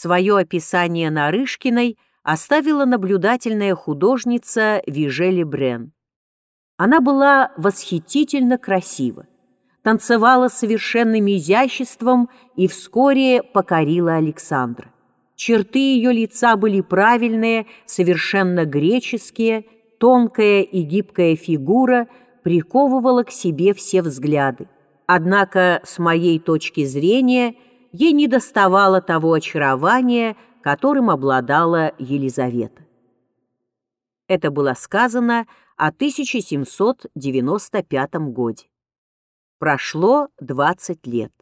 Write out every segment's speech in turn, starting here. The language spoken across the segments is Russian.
Свое описание Нарышкиной оставила наблюдательная художница Вижели Брен. Она была восхитительно красива, танцевала совершенным изяществом и вскоре покорила Александра. Черты ее лица были правильные, совершенно греческие, тонкая и гибкая фигура приковывала к себе все взгляды. Однако, с моей точки зрения, ей не доставало того очарования, которым обладала Елизавета. Это было сказано о 1795 годе. Прошло 20 лет.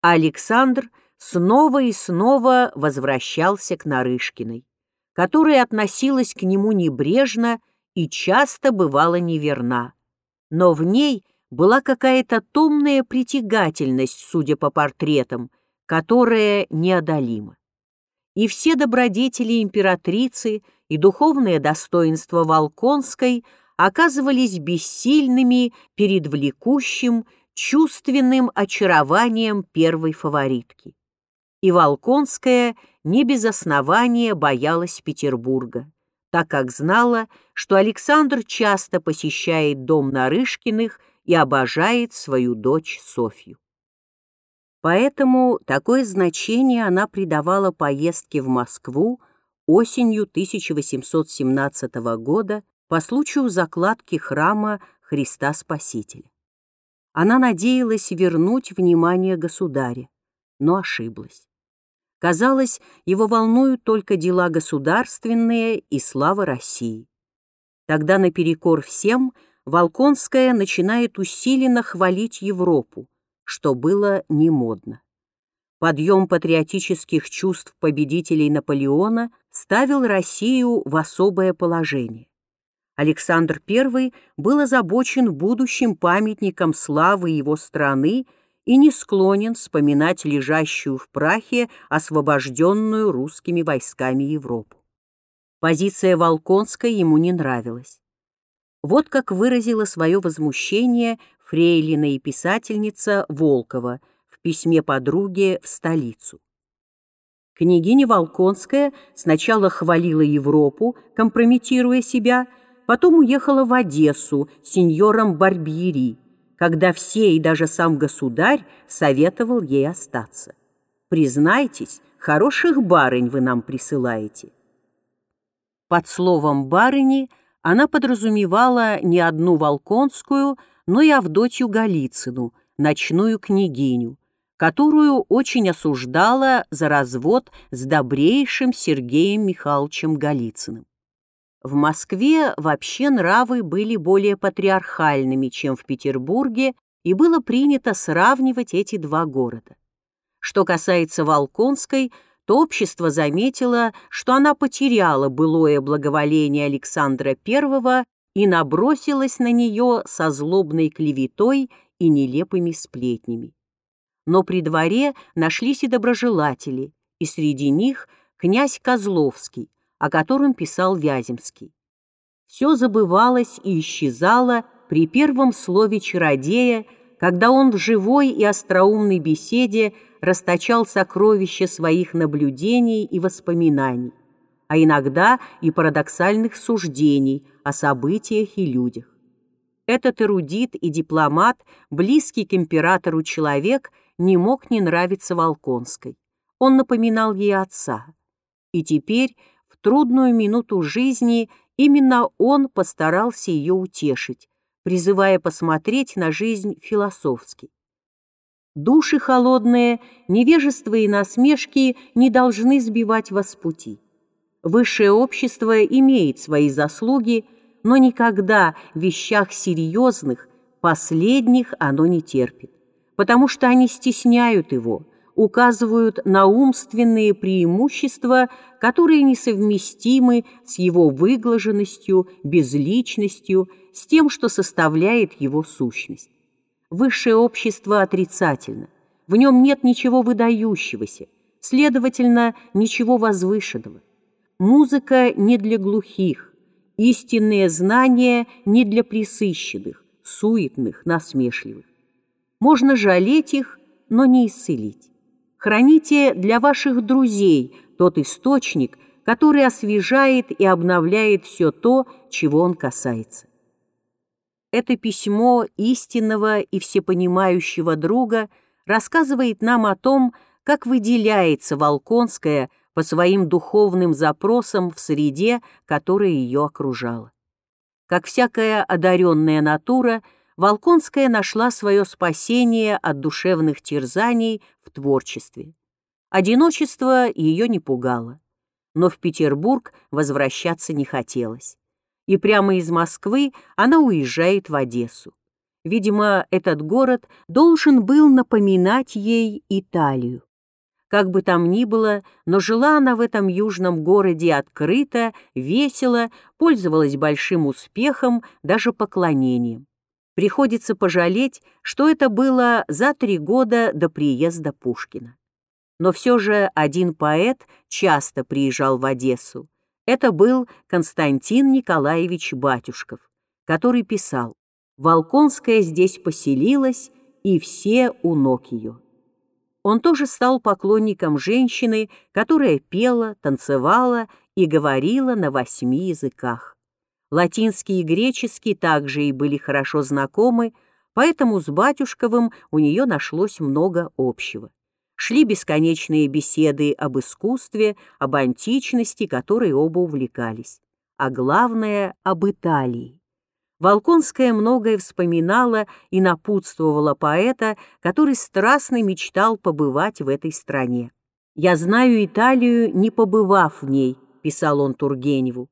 Александр снова и снова возвращался к Нарышкиной, которая относилась к нему небрежно и часто бывала неверна. Но в ней была какая-то томная притягательность, судя по портретам, которая неодолима и все добродетели императрицы и духовное достоинство Волконской оказывались бессильными перед влекущим, чувственным очарованием первой фаворитки. И Волконская не без основания боялась Петербурга, так как знала, что Александр часто посещает дом Нарышкиных и обожает свою дочь Софью. Поэтому такое значение она придавала поездке в Москву осенью 1817 года по случаю закладки храма Христа Спасителя. Она надеялась вернуть внимание государя, но ошиблась. Казалось, его волнуют только дела государственные и слава России. Тогда наперекор всем Волконская начинает усиленно хвалить Европу, что было не модно. Подъем патриотических чувств победителей Наполеона ставил Россию в особое положение. Александр I был озабочен будущим памятником славы его страны и не склонен вспоминать лежащую в прахе освобожденную русскими войсками Европу. Позиция Волконской ему не нравилась. Вот как выразила свое возмущение фрейлина и писательница Волкова в письме подруге в столицу. Княгиня Волконская сначала хвалила Европу, компрометируя себя, потом уехала в Одессу с сеньором Барбьери, когда все и даже сам государь советовал ей остаться. «Признайтесь, хороших барынь вы нам присылаете». Под словом «барыни» она подразумевала не одну Волконскую, но и Авдотью Голицыну, ночную княгиню, которую очень осуждала за развод с добрейшим Сергеем Михайловичем Голицыным. В Москве вообще нравы были более патриархальными, чем в Петербурге, и было принято сравнивать эти два города. Что касается Волконской, то общество заметило, что она потеряла былое благоволение Александра I и набросилась на нее со злобной клеветой и нелепыми сплетнями. Но при дворе нашлись и доброжелатели, и среди них князь Козловский, о котором писал Вяземский. Все забывалось и исчезало при первом слове чародея, когда он в живой и остроумной беседе расточал сокровища своих наблюдений и воспоминаний а иногда и парадоксальных суждений о событиях и людях. Этот эрудит и дипломат, близкий к императору человек, не мог не нравиться Волконской. Он напоминал ей отца. И теперь, в трудную минуту жизни, именно он постарался ее утешить, призывая посмотреть на жизнь философски. Души холодные, невежество и насмешки не должны сбивать вас с пути. Высшее общество имеет свои заслуги, но никогда в вещах серьезных последних оно не терпит, потому что они стесняют его, указывают на умственные преимущества, которые несовместимы с его выглаженностью, безличностью, с тем, что составляет его сущность. Высшее общество отрицательно, в нем нет ничего выдающегося, следовательно, ничего возвышенного. Музыка не для глухих, истинные знания не для присыщенных, суетных, насмешливых. Можно жалеть их, но не исцелить. Храните для ваших друзей тот источник, который освежает и обновляет все то, чего он касается. Это письмо истинного и всепонимающего друга рассказывает нам о том, как выделяется Волконская по своим духовным запросам в среде, которая ее окружала. Как всякая одаренная натура, Волконская нашла свое спасение от душевных терзаний в творчестве. Одиночество ее не пугало, но в Петербург возвращаться не хотелось. И прямо из Москвы она уезжает в Одессу. Видимо, этот город должен был напоминать ей Италию. Как бы там ни было, но жила она в этом южном городе открыто, весело, пользовалась большим успехом, даже поклонением. Приходится пожалеть, что это было за три года до приезда Пушкина. Но все же один поэт часто приезжал в Одессу. Это был Константин Николаевич Батюшков, который писал «Волконская здесь поселилась, и все у ног ее». Он тоже стал поклонником женщины, которая пела, танцевала и говорила на восьми языках. Латинский и греческий также и были хорошо знакомы, поэтому с Батюшковым у нее нашлось много общего. Шли бесконечные беседы об искусстве, об античности, которой оба увлекались, а главное — об Италии. Волконская многое вспоминала и напутствовала поэта, который страстно мечтал побывать в этой стране. «Я знаю Италию, не побывав в ней», — писал он Тургеневу.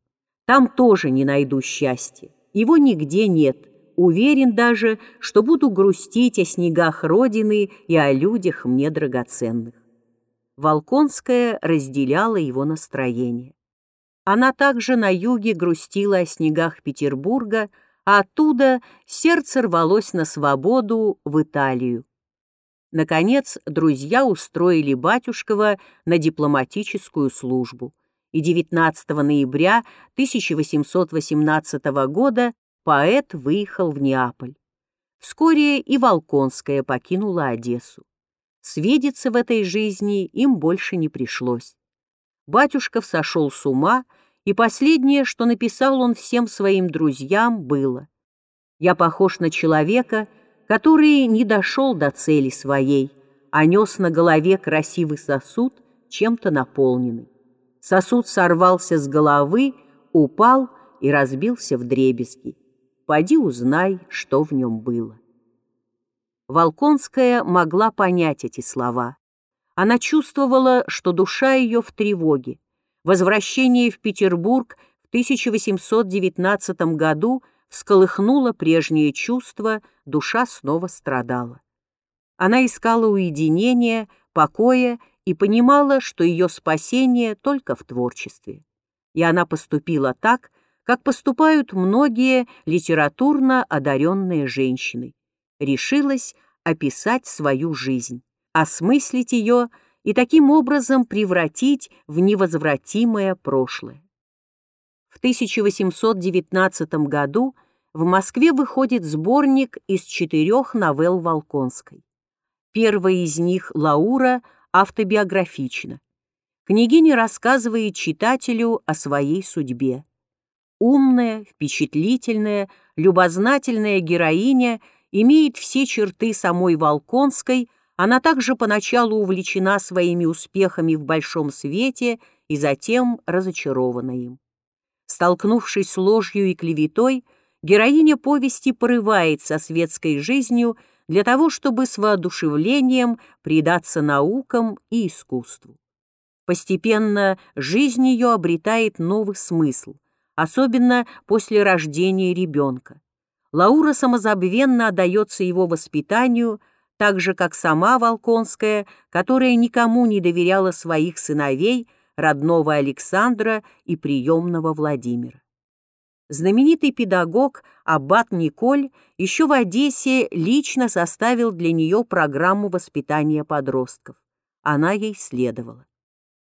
«Там тоже не найду счастья. Его нигде нет. Уверен даже, что буду грустить о снегах Родины и о людях мне драгоценных». Волконская разделяла его настроение. Она также на юге грустила о снегах Петербурга, оттуда сердце рвалось на свободу в Италию. Наконец, друзья устроили Батюшкова на дипломатическую службу, и 19 ноября 1818 года поэт выехал в Неаполь. Вскоре и Волконская покинула Одессу. Свидеться в этой жизни им больше не пришлось. Батюшков сошел с ума и последнее, что написал он всем своим друзьям, было «Я похож на человека, который не дошел до цели своей, а нес на голове красивый сосуд, чем-то наполненный. Сосуд сорвался с головы, упал и разбился в дребезги. Пойди узнай, что в нем было». Волконская могла понять эти слова. Она чувствовала, что душа ее в тревоге, Возвращение в Петербург в 1819 году всколыхнуло прежние чувства, душа снова страдала. Она искала уединения, покоя и понимала, что ее спасение только в творчестве. И она поступила так, как поступают многие литературно одаренные женщины. Решилась описать свою жизнь, осмыслить ее – и таким образом превратить в невозвратимое прошлое. В 1819 году в Москве выходит сборник из четырех новелл Волконской. Первая из них «Лаура» автобиографична. Княгиня рассказывает читателю о своей судьбе. Умная, впечатлительная, любознательная героиня имеет все черты самой Волконской, она также поначалу увлечена своими успехами в большом свете и затем разочарована им. Столкнувшись с ложью и клеветой, героиня повести порывается светской жизнью для того, чтобы с воодушевлением предаться наукам и искусству. Постепенно жизнь ее обретает новый смысл, особенно после рождения ребенка. Лаура самозабвенно отдается его воспитанию – так же, как сама Волконская, которая никому не доверяла своих сыновей, родного Александра и приемного Владимира. Знаменитый педагог Аббат Николь еще в Одессе лично составил для нее программу воспитания подростков. Она ей следовала.